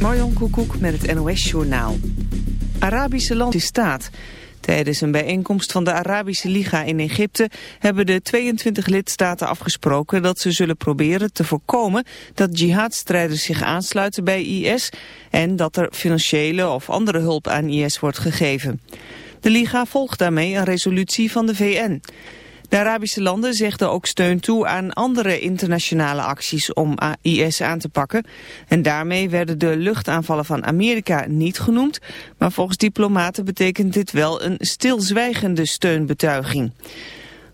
Marjon Koekoek met het NOS-journaal. Arabische land is staat. Tijdens een bijeenkomst van de Arabische Liga in Egypte hebben de 22 lidstaten afgesproken dat ze zullen proberen te voorkomen dat jihadstrijders zich aansluiten bij IS en dat er financiële of andere hulp aan IS wordt gegeven. De Liga volgt daarmee een resolutie van de VN. De Arabische landen zegden ook steun toe aan andere internationale acties om IS aan te pakken. En daarmee werden de luchtaanvallen van Amerika niet genoemd. Maar volgens diplomaten betekent dit wel een stilzwijgende steunbetuiging.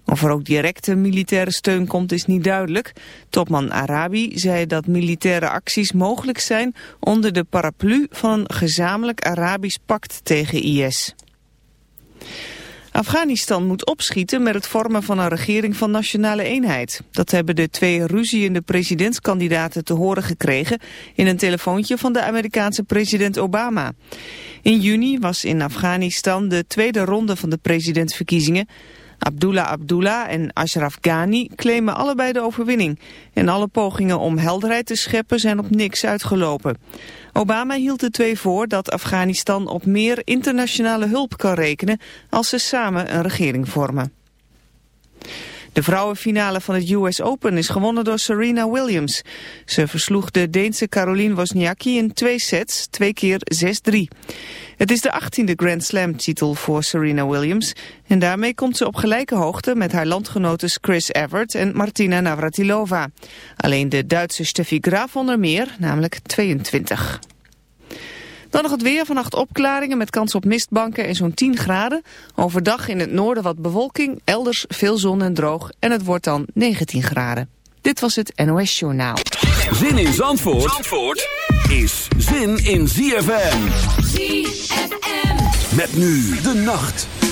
Of er ook directe militaire steun komt is niet duidelijk. Topman Arabi zei dat militaire acties mogelijk zijn onder de paraplu van een gezamenlijk Arabisch pact tegen IS. Afghanistan moet opschieten met het vormen van een regering van nationale eenheid. Dat hebben de twee ruziende presidentskandidaten te horen gekregen in een telefoontje van de Amerikaanse president Obama. In juni was in Afghanistan de tweede ronde van de presidentsverkiezingen. Abdullah Abdullah en Ashraf Ghani claimen allebei de overwinning. En alle pogingen om helderheid te scheppen zijn op niks uitgelopen. Obama hield de twee voor dat Afghanistan op meer internationale hulp kan rekenen als ze samen een regering vormen. De vrouwenfinale van het US Open is gewonnen door Serena Williams. Ze versloeg de Deense Caroline Wozniacki in twee sets, twee keer 6-3. Het is de achttiende Grand Slam titel voor Serena Williams. En daarmee komt ze op gelijke hoogte met haar landgenoten Chris Evert en Martina Navratilova. Alleen de Duitse Steffi Graf onder meer, namelijk 22. Dan nog het weer, vannacht opklaringen met kans op mistbanken en zo'n 10 graden. Overdag in het noorden wat bewolking, elders veel zon en droog en het wordt dan 19 graden. Dit was het NOS Journaal. Zin in Zandvoort, Zandvoort is zin in ZFM. ZFM. Met nu de nacht.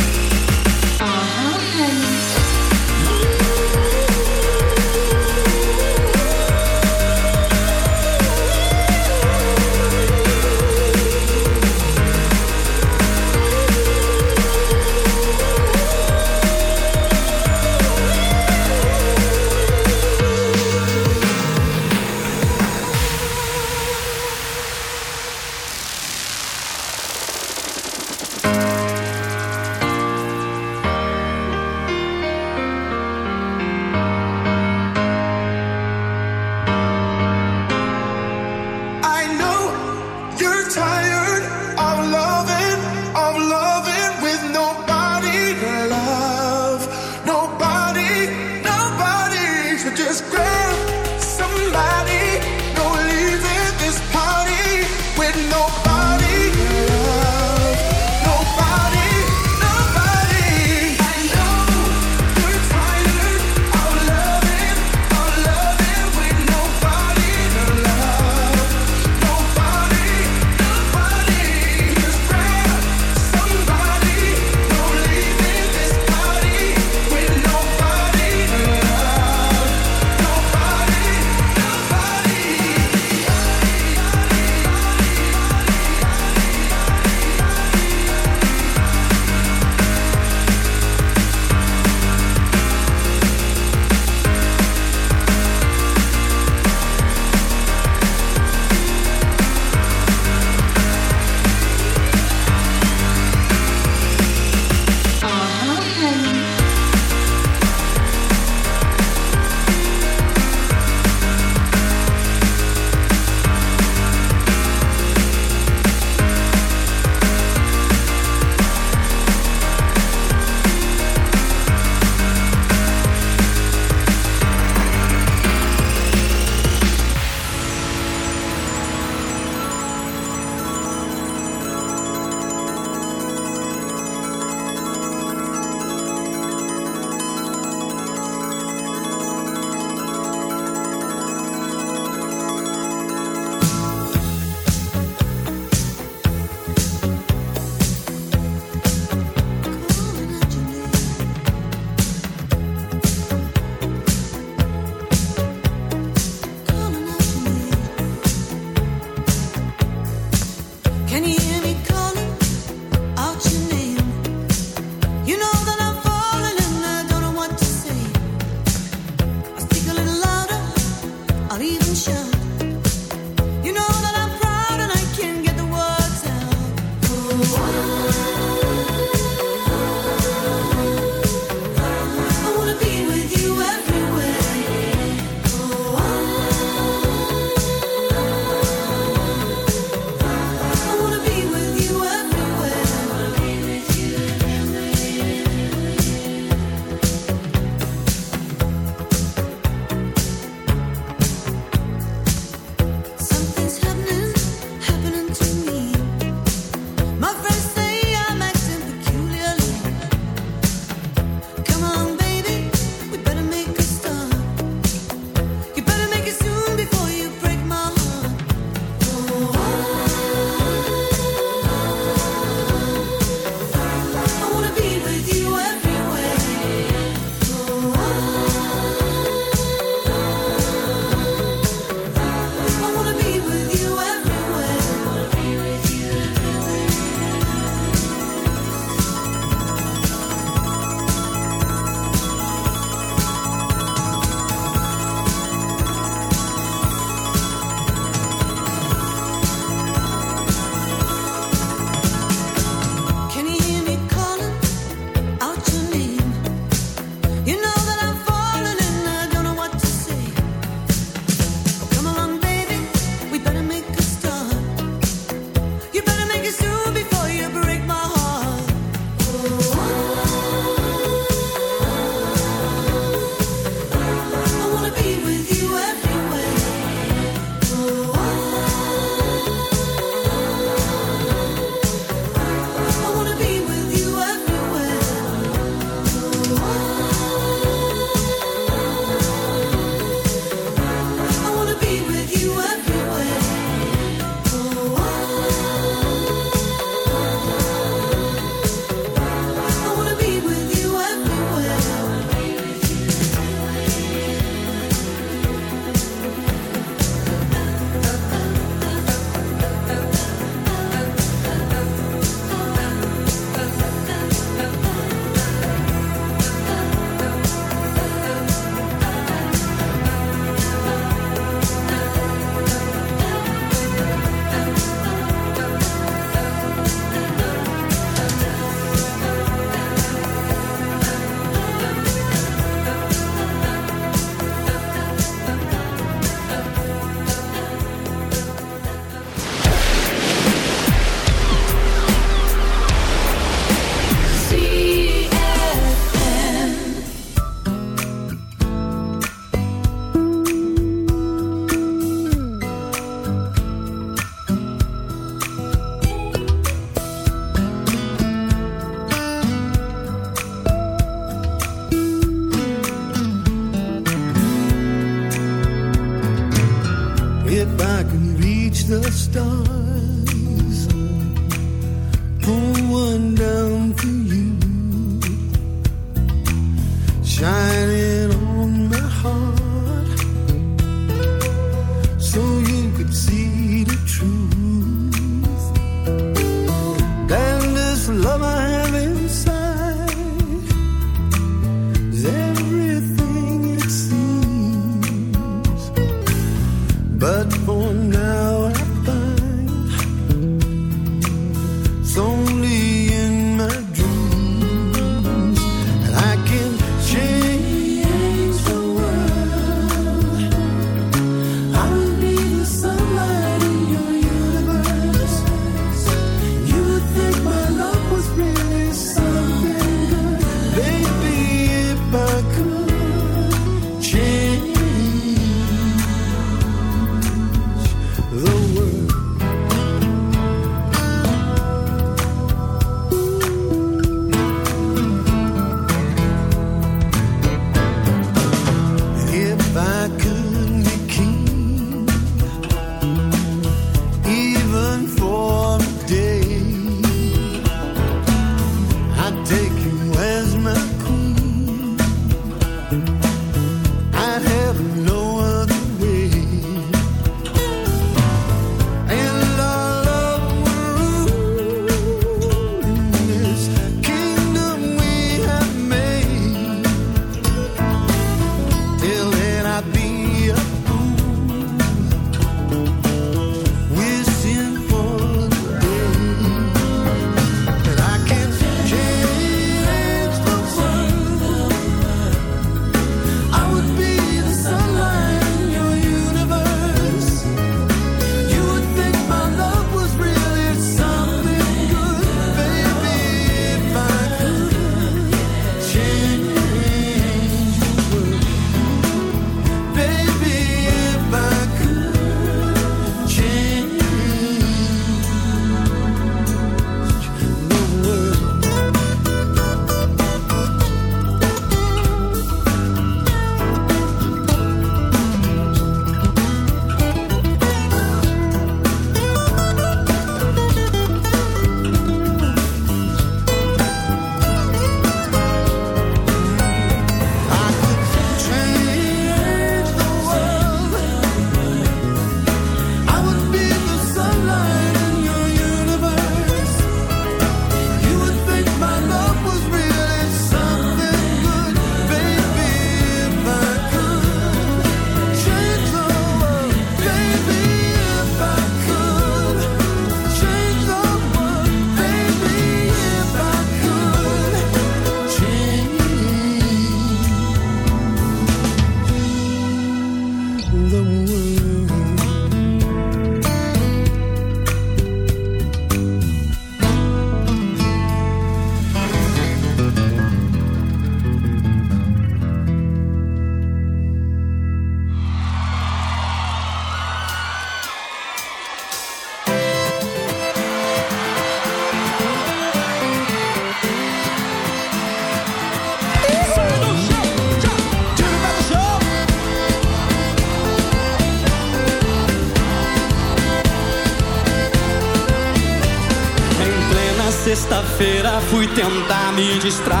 Distrair.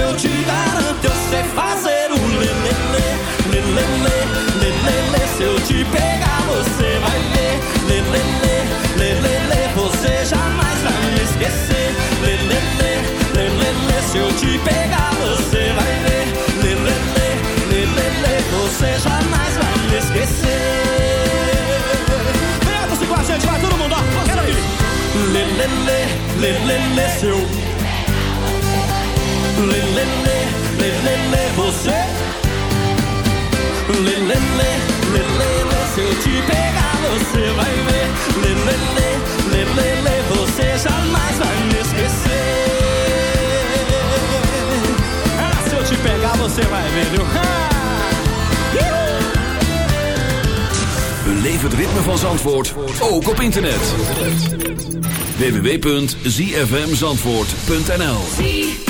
eu te garanto, eu sei fazer o lelele, lelele, lelele. Se eu te pegar, você vai ver, lelele, lelele. Você jamais vai me esquecer, lelele, lelele. Se eu te pegar, você vai ver, lelele, lelele. Você jamais vai me esquecer. Vem, você com a gente, vai todo mundo, ó. Quero ir. Lelele, lelele, seu. Lê, lê, você. Pegar você. Ah, te pegar você vai ver? Ah! Het ritme van Zandvoort, ook op internet. www.zfmzandvoort.nl